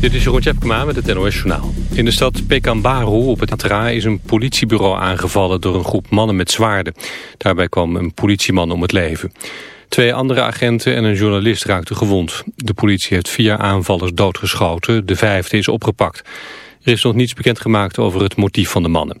Dit is Jeroen Tjepkema met het NOS Journaal. In de stad Pekanbaru op het Atra is een politiebureau aangevallen door een groep mannen met zwaarden. Daarbij kwam een politieman om het leven. Twee andere agenten en een journalist raakten gewond. De politie heeft vier aanvallers doodgeschoten, de vijfde is opgepakt. Er is nog niets bekendgemaakt over het motief van de mannen.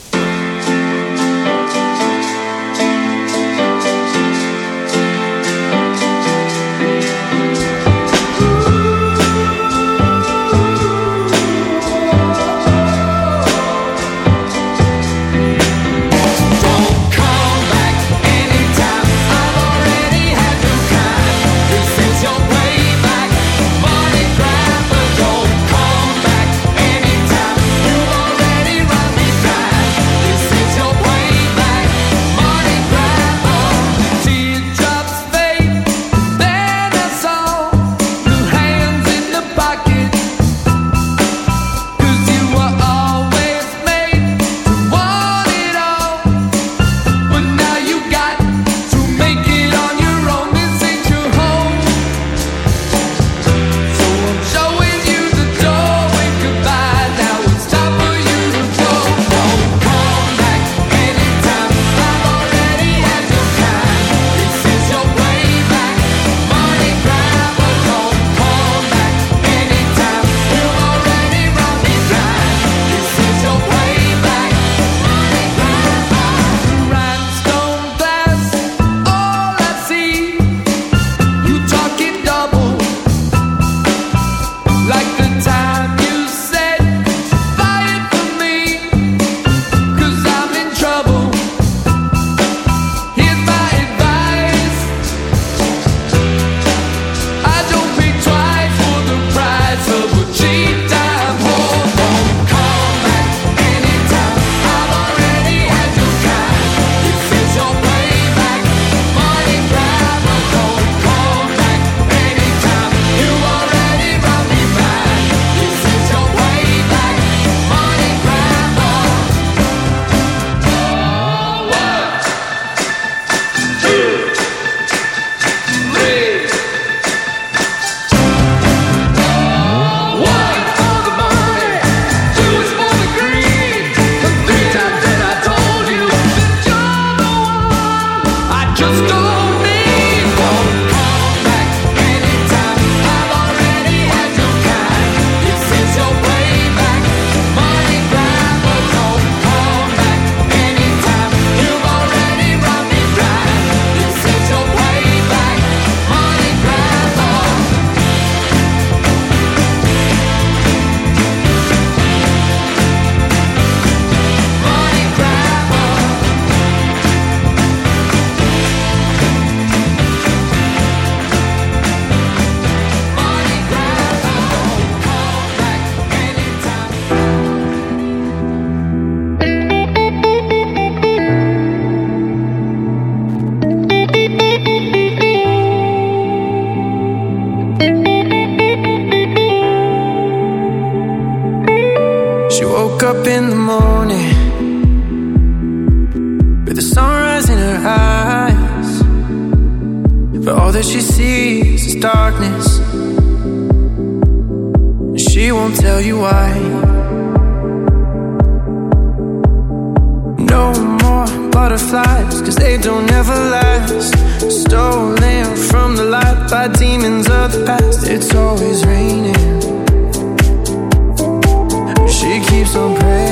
so brave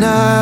the.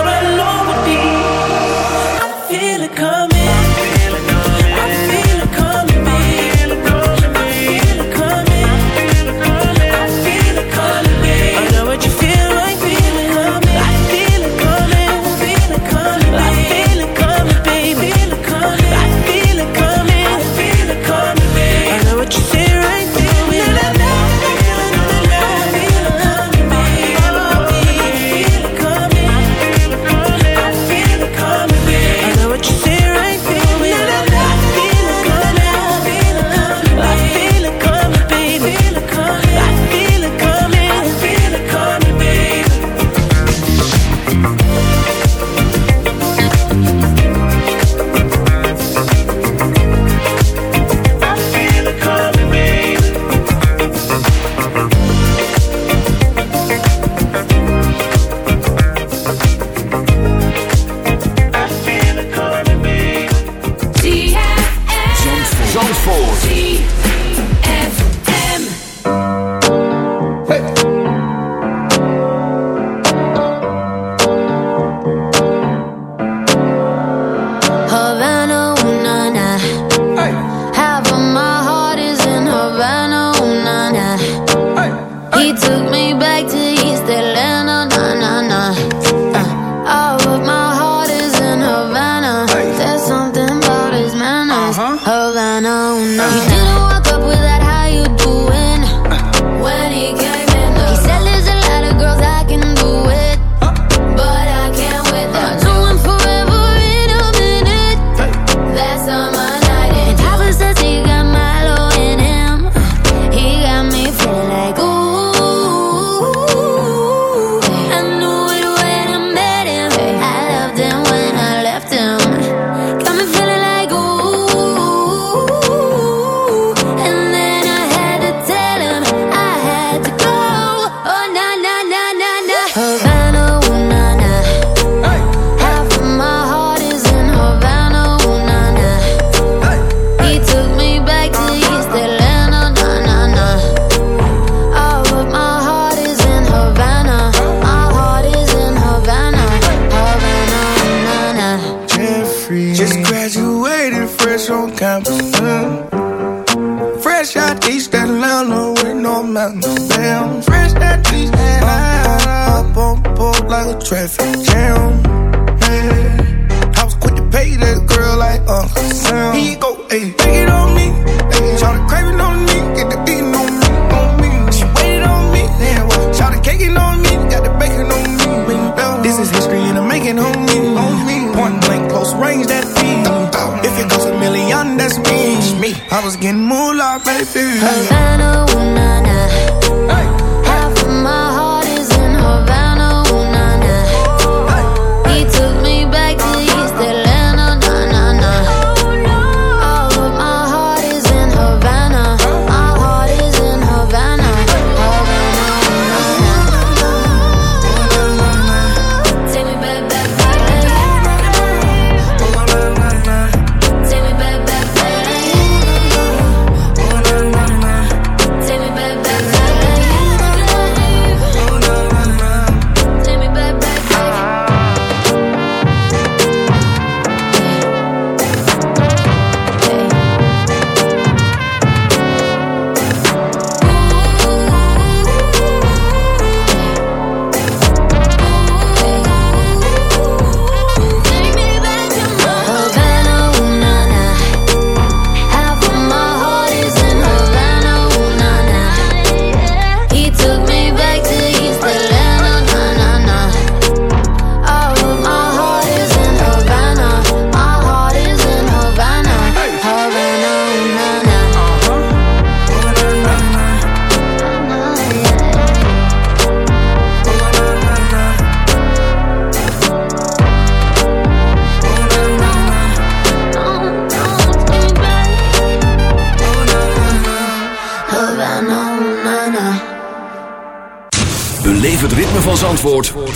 Traffic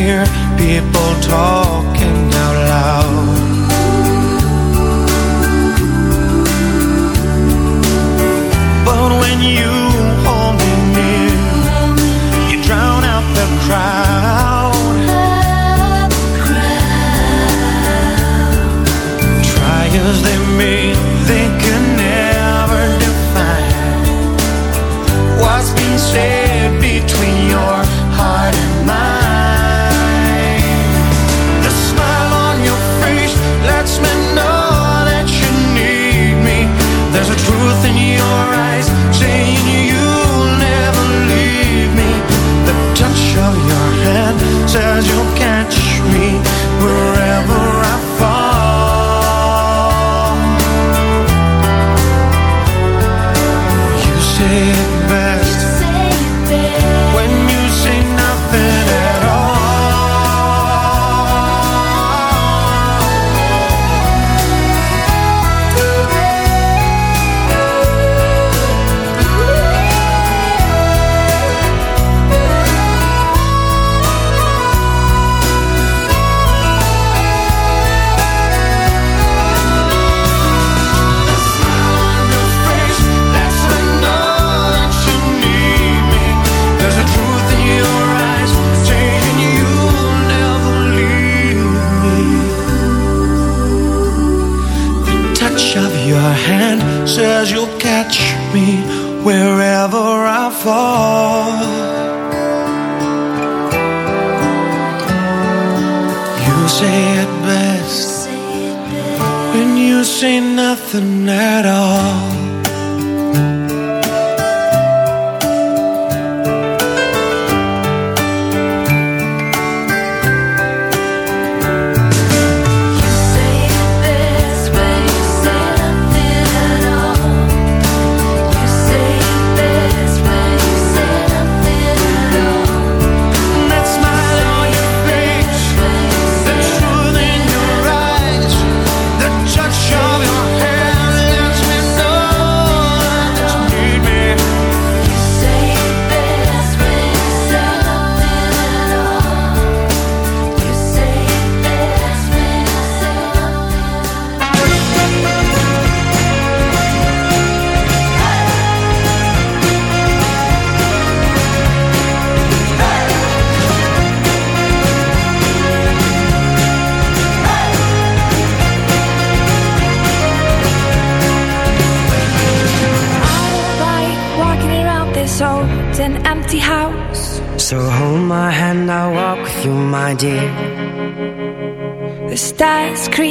hear people talking.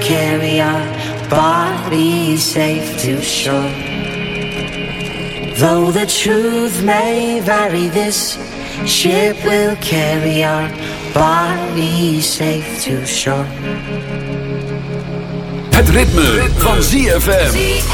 carry our bodies safe to shore. Though the truth may vary, this ship will carry our bodies safe to shore. Het ritme, van ZFM.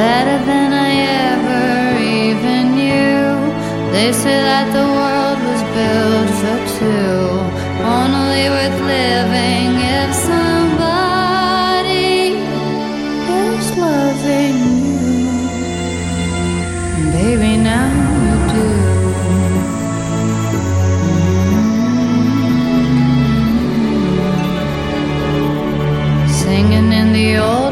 Better than I ever even knew. They say that the world was built for two, only worth living if somebody is loving you. And baby, now you do. Mm-hmm. Singing in the old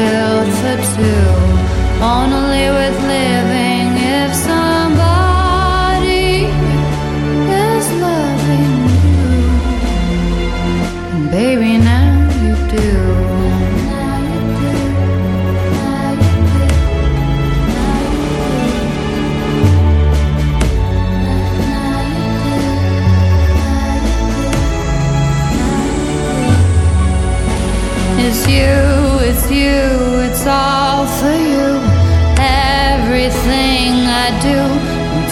built for two, only with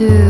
Do.